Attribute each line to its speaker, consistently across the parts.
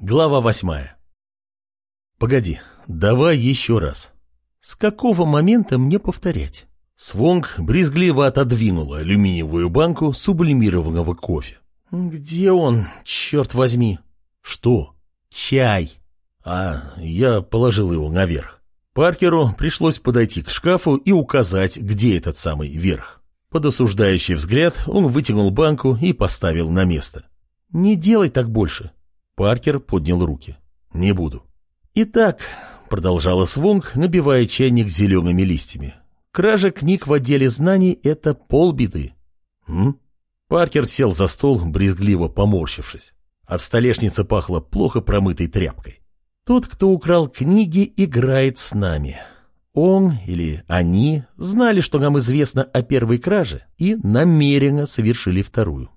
Speaker 1: Глава восьмая. Погоди, давай еще раз. С какого момента мне повторять? Свонг брезгливо отодвинула алюминиевую банку сублимированного кофе. Где он, черт возьми? Что? Чай. А, я положил его наверх. Паркеру пришлось подойти к шкафу и указать, где этот самый верх. Под осуждающий взгляд он вытянул банку и поставил на место. «Не делай так больше», Паркер поднял руки. «Не буду». «Итак», — продолжала Свонг, набивая чайник зелеными листьями, «кража книг в отделе знаний — это полбеды». «М?» Паркер сел за стол, брезгливо поморщившись. От столешницы пахло плохо промытой тряпкой. «Тот, кто украл книги, играет с нами. Он или они знали, что нам известно о первой краже, и намеренно совершили вторую».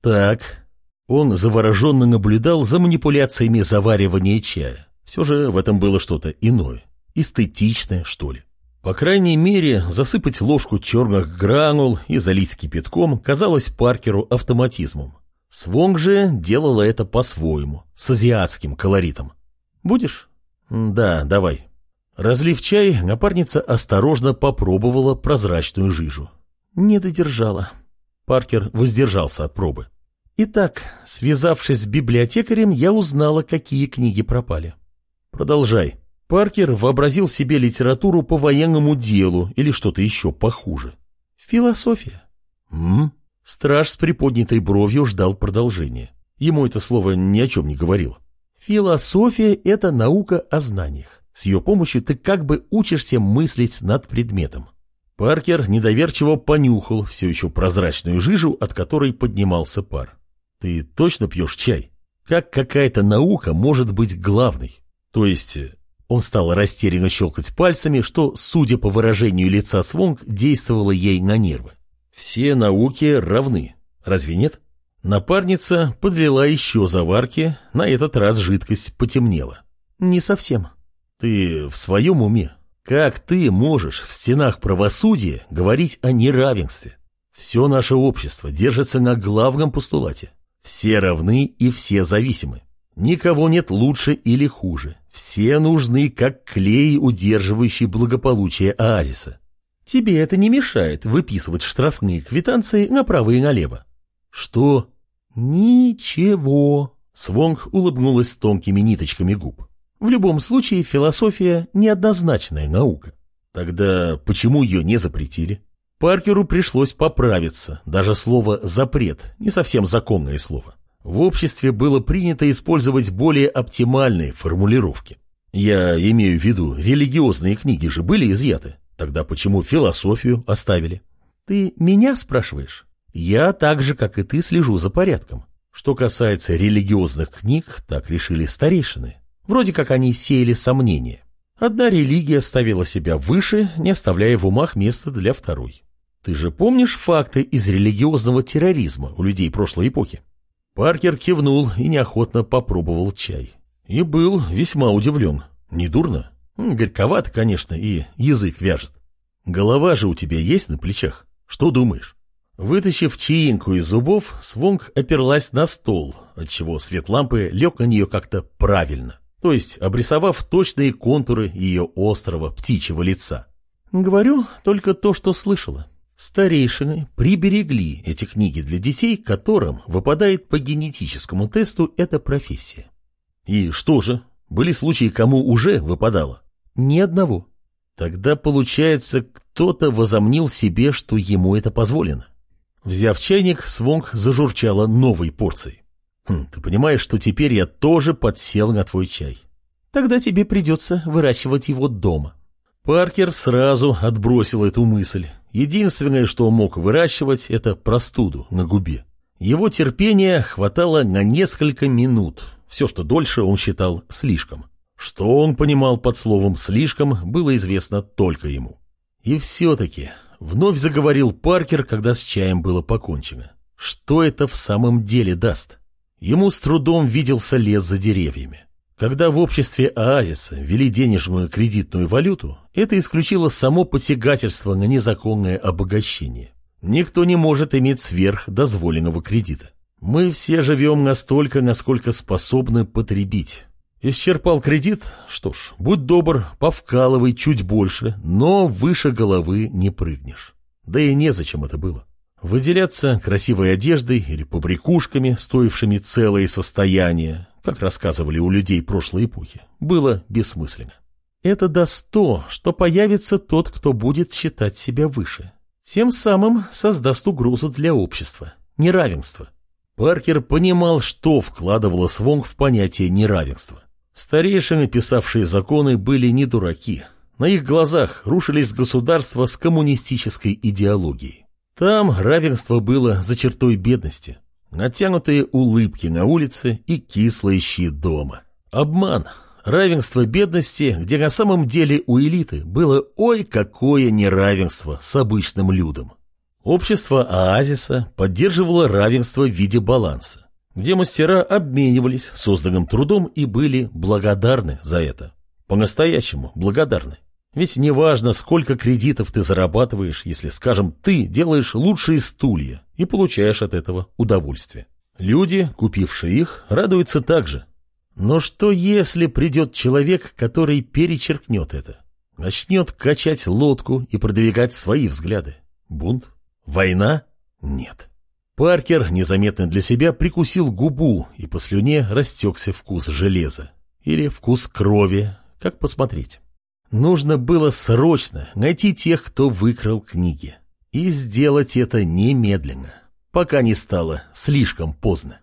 Speaker 1: «Так», он завороженно наблюдал за манипуляциями заваривания чая. Все же в этом было что-то иное. Эстетичное, что ли. По крайней мере, засыпать ложку черных гранул и залить кипятком казалось Паркеру автоматизмом. Свонг же делала это по-своему, с азиатским колоритом. «Будешь?» «Да, давай». Разлив чай, напарница осторожно попробовала прозрачную жижу. Не додержала. Паркер воздержался от пробы. Итак, связавшись с библиотекарем, я узнала, какие книги пропали. Продолжай. Паркер вообразил себе литературу по военному делу или что-то еще похуже. Философия. М? Страж с приподнятой бровью ждал продолжения. Ему это слово ни о чем не говорило. Философия – это наука о знаниях. С ее помощью ты как бы учишься мыслить над предметом. Паркер недоверчиво понюхал все еще прозрачную жижу, от которой поднимался пар. Ты точно пьешь чай? Как какая-то наука может быть главной? То есть... Э, он стал растерянно щелкать пальцами, что, судя по выражению лица Свонг, действовало ей на нервы. Все науки равны. Разве нет? Напарница подлила еще заварки, на этот раз жидкость потемнела. Не совсем. Ты в своем уме? Как ты можешь в стенах правосудия говорить о неравенстве? Все наше общество держится на главном постулате. Все равны и все зависимы. Никого нет лучше или хуже. Все нужны, как клей, удерживающий благополучие оазиса. Тебе это не мешает выписывать штрафные квитанции направо и налево. Что? Ничего. Свонг улыбнулась тонкими ниточками губ. В любом случае, философия – неоднозначная наука. Тогда почему ее не запретили? Паркеру пришлось поправиться, даже слово «запрет» не совсем законное слово. В обществе было принято использовать более оптимальные формулировки. Я имею в виду, религиозные книги же были изъяты. Тогда почему философию оставили? Ты меня спрашиваешь? Я так же, как и ты, слежу за порядком. Что касается религиозных книг, так решили старейшины. Вроде как они сеяли сомнения. Одна религия ставила себя выше, не оставляя в умах места для второй. Ты же помнишь факты из религиозного терроризма у людей прошлой эпохи? Паркер кивнул и неохотно попробовал чай. И был весьма удивлен. Недурно. Горьковато, конечно, и язык вяжет. Голова же у тебя есть на плечах? Что думаешь? Вытащив чаинку из зубов, Свонг оперлась на стол, отчего свет лампы лег на нее как-то правильно, то есть обрисовав точные контуры ее острого птичьего лица. «Говорю только то, что слышала. Старейшины приберегли эти книги для детей, которым выпадает по генетическому тесту эта профессия. И что же, были случаи, кому уже выпадало? Ни одного. Тогда, получается, кто-то возомнил себе, что ему это позволено. Взяв чайник, Свонг зажурчала новой порцией. Хм, ты понимаешь, что теперь я тоже подсел на твой чай. Тогда тебе придется выращивать его дома. Паркер сразу отбросил эту мысль. Единственное, что он мог выращивать, это простуду на губе. Его терпения хватало на несколько минут. Все, что дольше, он считал слишком. Что он понимал под словом «слишком», было известно только ему. И все-таки вновь заговорил Паркер, когда с чаем было покончено. Что это в самом деле даст? Ему с трудом виделся лес за деревьями. Когда в обществе оазиса ввели денежную кредитную валюту, это исключило само посягательство на незаконное обогащение. Никто не может иметь сверх дозволенного кредита. Мы все живем настолько, насколько способны потребить. Исчерпал кредит? Что ж, будь добр, повкалывай чуть больше, но выше головы не прыгнешь. Да и незачем это было. Выделяться красивой одеждой или побрякушками, стоившими целое состояние, как рассказывали у людей прошлой эпохи, было бессмысленно. Это даст то, что появится тот, кто будет считать себя выше. Тем самым создаст угрозу для общества, неравенство. Паркер понимал, что вкладывало Свонг в понятие неравенства. Старейшины, писавшие законы, были не дураки. На их глазах рушились государства с коммунистической идеологией. Там равенство было за чертой бедности, Натянутые улыбки на улице и кислые щи дома. Обман. Равенство бедности, где на самом деле у элиты было ой какое неравенство с обычным людом. Общество оазиса поддерживало равенство в виде баланса, где мастера обменивались созданным трудом и были благодарны за это. По-настоящему благодарны. Ведь неважно, сколько кредитов ты зарабатываешь, если, скажем, ты делаешь лучшие стулья и получаешь от этого удовольствие. Люди, купившие их, радуются также. Но что если придет человек, который перечеркнет это? Начнет качать лодку и продвигать свои взгляды? Бунт? Война? Нет. Паркер, незаметно для себя, прикусил губу, и по слюне растекся вкус железа. Или вкус крови, как посмотреть. Нужно было срочно найти тех, кто выкрал книги. И сделать это немедленно, пока не стало слишком поздно.